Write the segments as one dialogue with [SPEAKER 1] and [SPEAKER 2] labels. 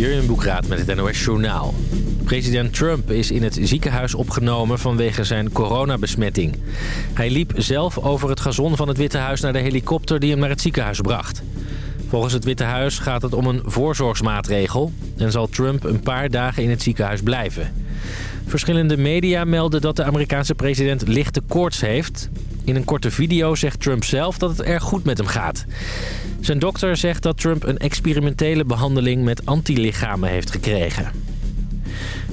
[SPEAKER 1] Hier in Boekraad met het NOS Journaal. President Trump is in het ziekenhuis opgenomen vanwege zijn coronabesmetting. Hij liep zelf over het gazon van het Witte Huis naar de helikopter die hem naar het ziekenhuis bracht. Volgens het Witte Huis gaat het om een voorzorgsmaatregel... en zal Trump een paar dagen in het ziekenhuis blijven. Verschillende media melden dat de Amerikaanse president lichte koorts heeft. In een korte video zegt Trump zelf dat het erg goed met hem gaat. Zijn dokter zegt dat Trump een experimentele behandeling met antilichamen heeft gekregen.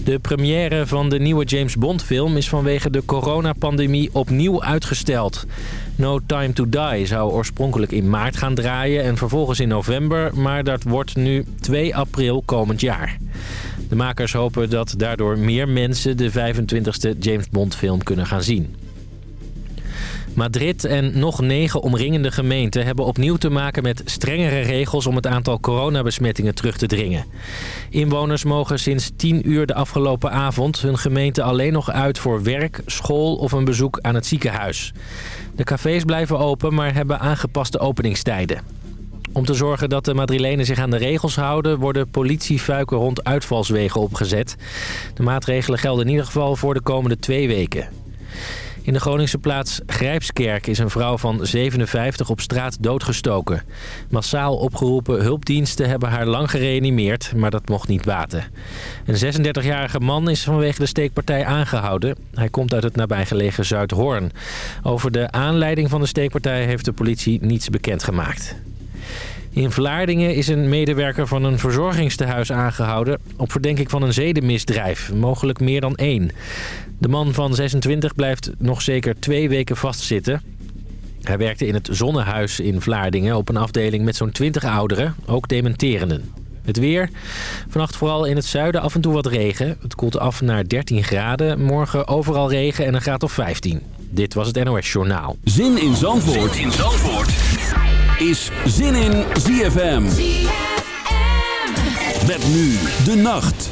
[SPEAKER 1] De première van de nieuwe James Bond film is vanwege de coronapandemie opnieuw uitgesteld. No Time to Die zou oorspronkelijk in maart gaan draaien en vervolgens in november, maar dat wordt nu 2 april komend jaar. De makers hopen dat daardoor meer mensen de 25e James Bond film kunnen gaan zien. Madrid en nog negen omringende gemeenten hebben opnieuw te maken met strengere regels om het aantal coronabesmettingen terug te dringen. Inwoners mogen sinds 10 uur de afgelopen avond hun gemeente alleen nog uit voor werk, school of een bezoek aan het ziekenhuis. De cafés blijven open, maar hebben aangepaste openingstijden. Om te zorgen dat de Madrilenen zich aan de regels houden... worden politiefuiken rond uitvalswegen opgezet. De maatregelen gelden in ieder geval voor de komende twee weken. In de Groningse plaats Grijpskerk is een vrouw van 57 op straat doodgestoken. Massaal opgeroepen hulpdiensten hebben haar lang gereanimeerd, maar dat mocht niet baten. Een 36-jarige man is vanwege de steekpartij aangehouden. Hij komt uit het nabijgelegen Zuidhoorn. Over de aanleiding van de steekpartij heeft de politie niets bekendgemaakt. In Vlaardingen is een medewerker van een verzorgingstehuis aangehouden... op verdenking van een zedenmisdrijf, mogelijk meer dan één. De man van 26 blijft nog zeker twee weken vastzitten. Hij werkte in het Zonnehuis in Vlaardingen op een afdeling met zo'n 20 ouderen, ook dementerenden. Het weer. Vannacht vooral in het zuiden af en toe wat regen. Het koelt af naar 13 graden. Morgen overal regen en een graad of 15. Dit was het NOS Journaal.
[SPEAKER 2] Zin in Zandvoort, zin in Zandvoort. is Zin in ZFM. ZFM. Met nu de nacht.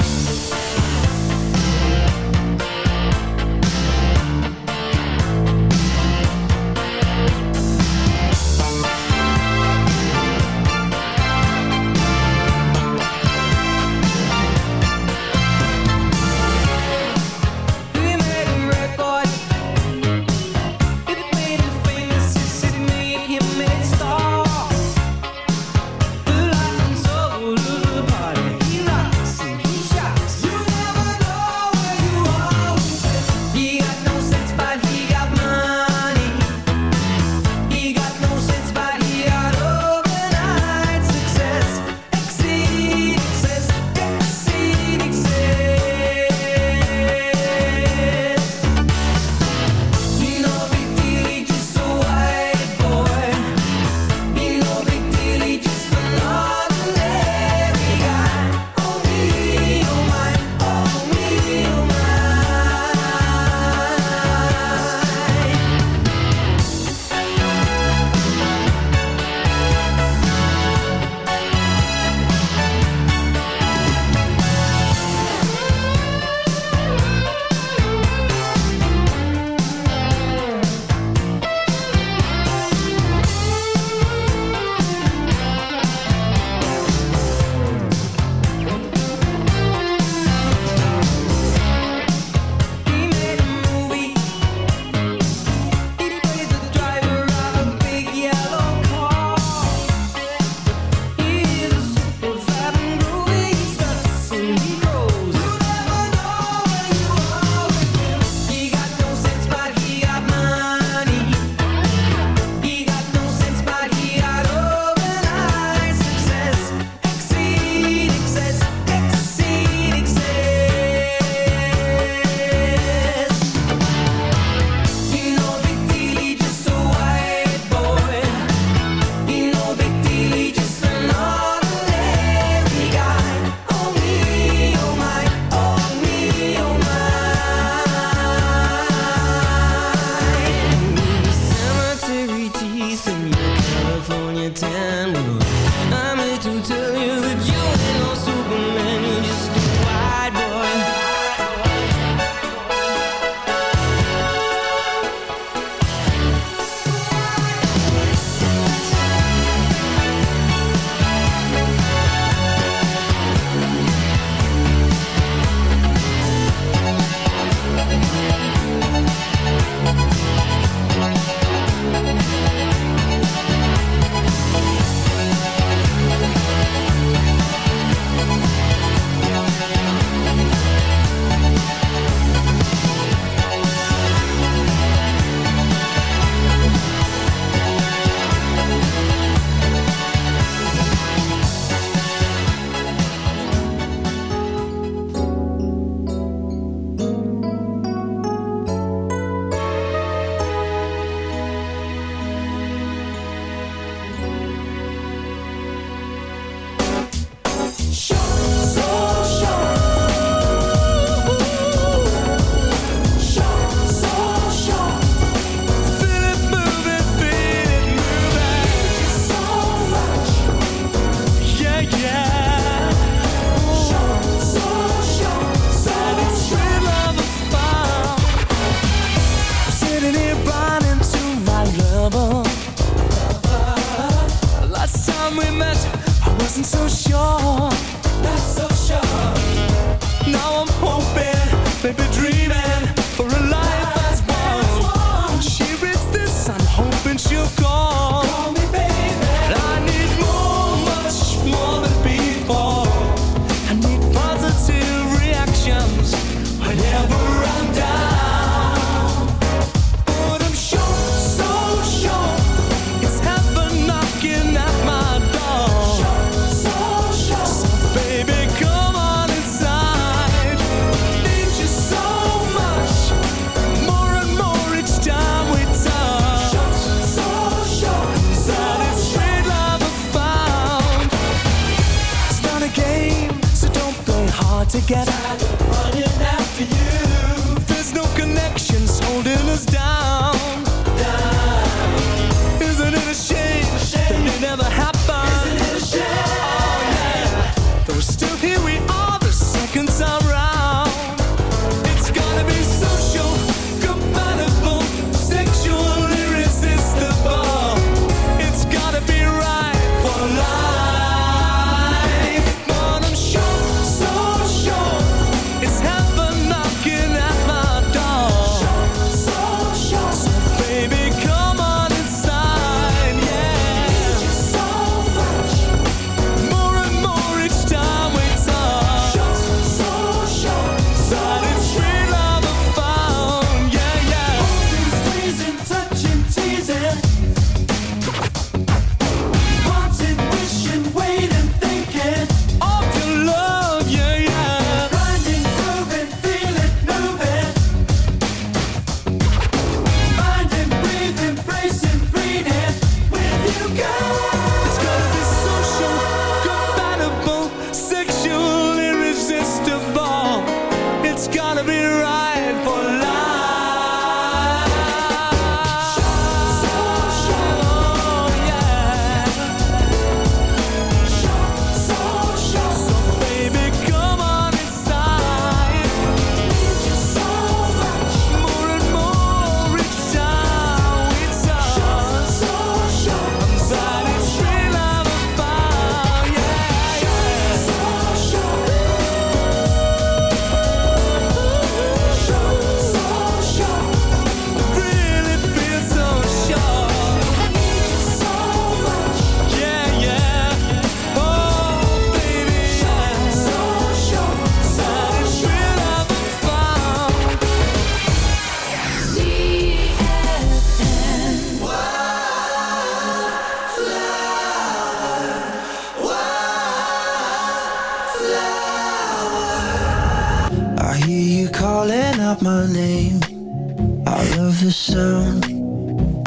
[SPEAKER 2] sound,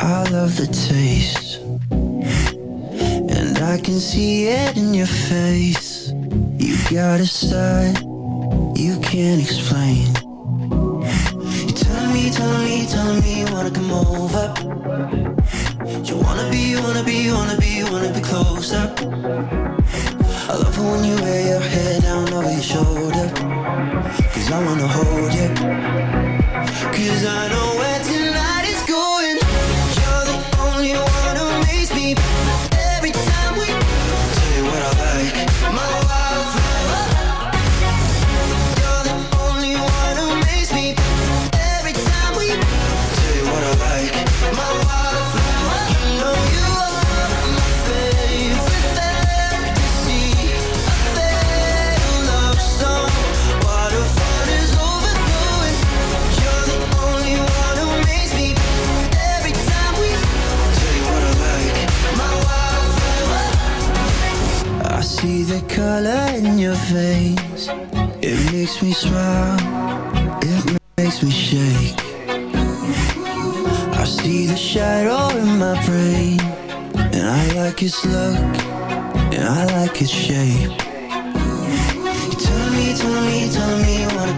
[SPEAKER 3] I
[SPEAKER 4] love the taste. And
[SPEAKER 5] I can see it in
[SPEAKER 4] your face. You
[SPEAKER 5] got a side you
[SPEAKER 4] can't explain. You telling me, telling me, telling me you wanna come over. You
[SPEAKER 5] wanna be, you wanna
[SPEAKER 4] be, you
[SPEAKER 5] wanna be, you wanna be
[SPEAKER 4] closer. I love it
[SPEAKER 5] when you wear your
[SPEAKER 4] hair down over your shoulder. Cause I wanna
[SPEAKER 5] hold you. Cause I know where bright color in your face It makes me
[SPEAKER 4] smile It makes me shake I see the shadow in my brain And I like its look And I like its shape You tell me, tell me, tell me what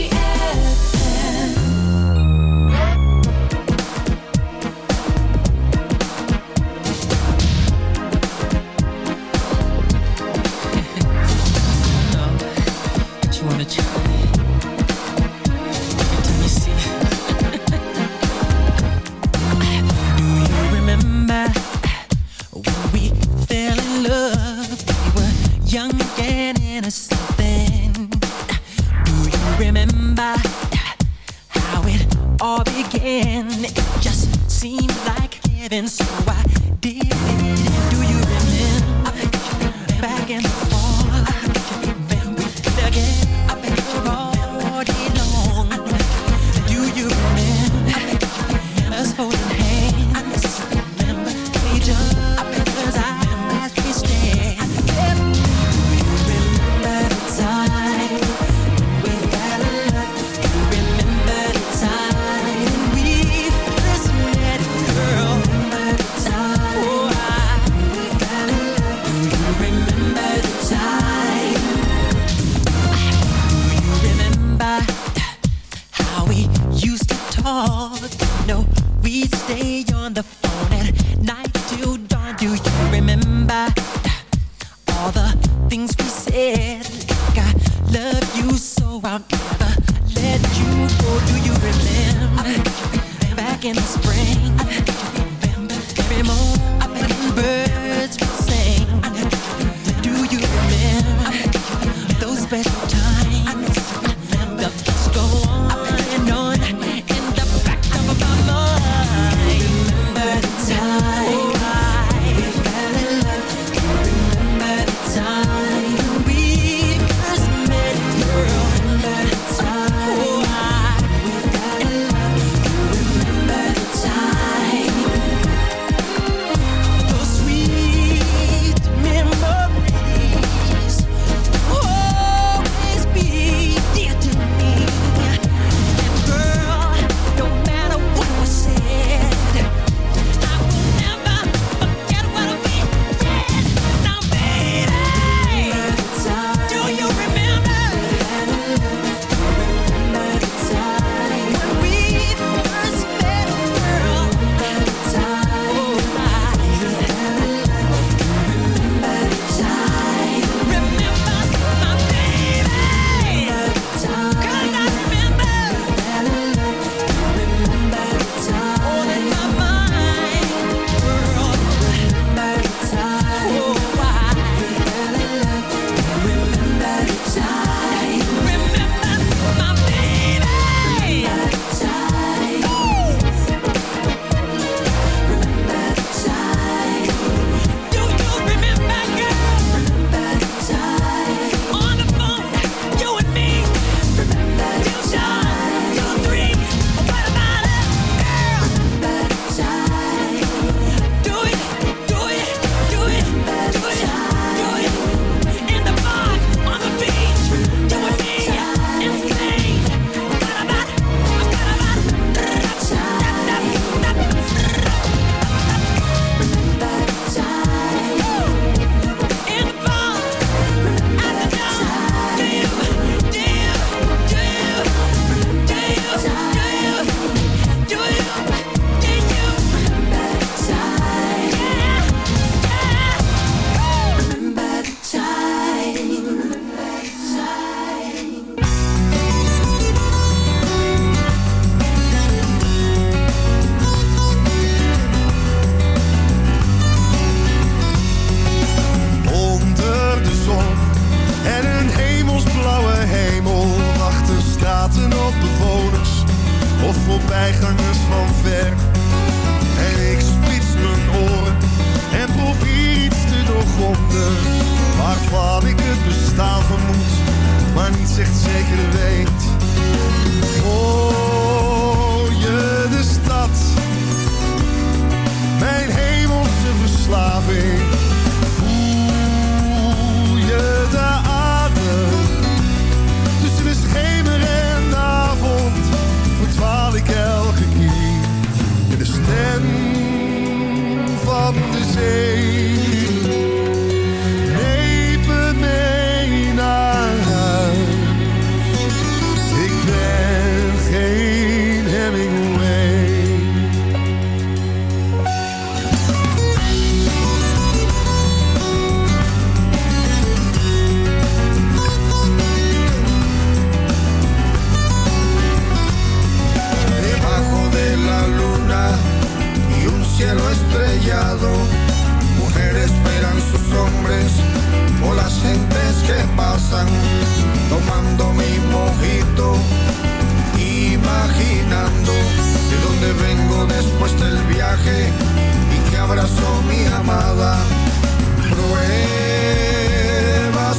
[SPEAKER 4] Pruebas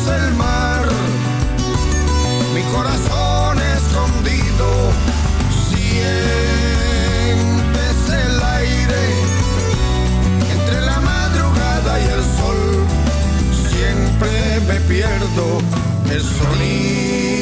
[SPEAKER 4] el mar, mi corazón escondido, sientes el aire entre la madrugada y el sol. Siempre me pierdo el sonido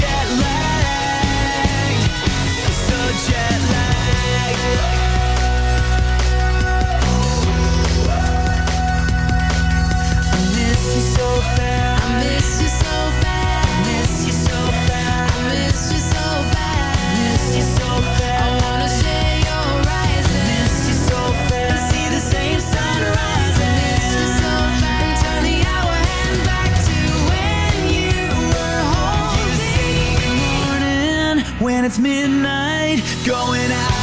[SPEAKER 6] jet when it's midnight, going out.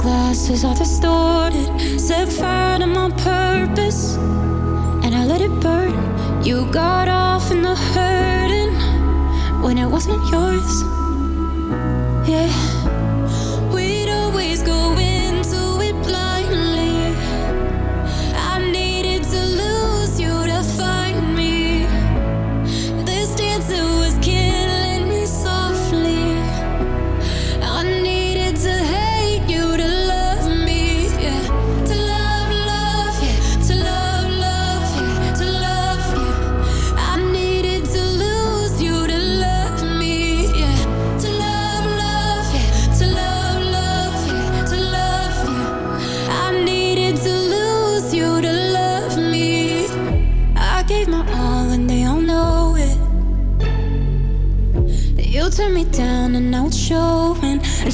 [SPEAKER 6] glasses are distorted. Set fire to my purpose, and I let it burn. You got off in the hurting when it wasn't yours. Yeah.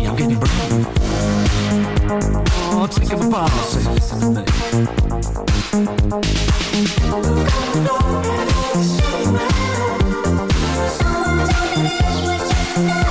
[SPEAKER 6] me,
[SPEAKER 7] I'm getting burned. Oh, take a
[SPEAKER 3] this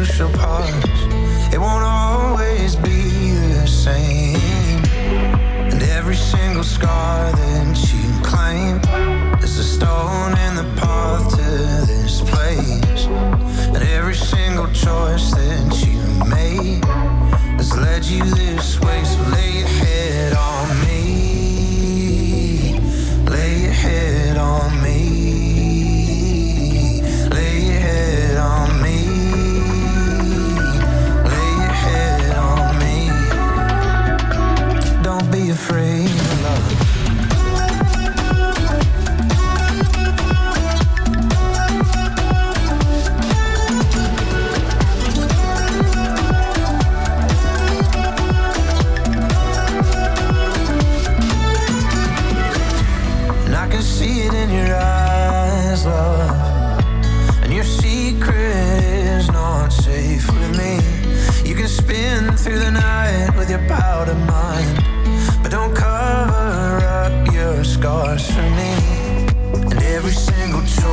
[SPEAKER 4] you should It won't always be the same. And every single scar that you claim is a stone in the path to this place. And every single choice that you made has led you this way. So lay your head on me. Lay your head on me. afraid